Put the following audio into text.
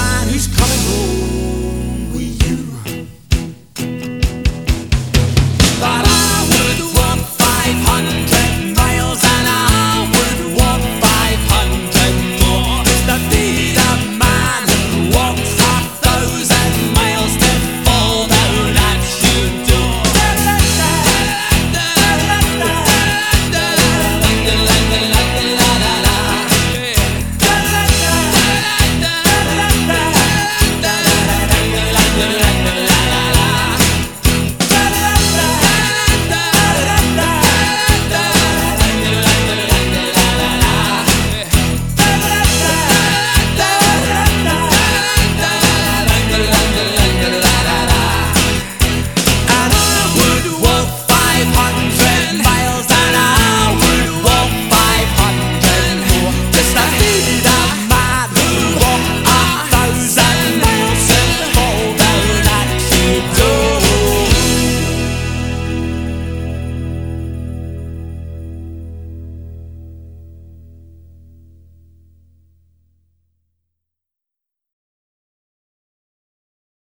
man who's coming home.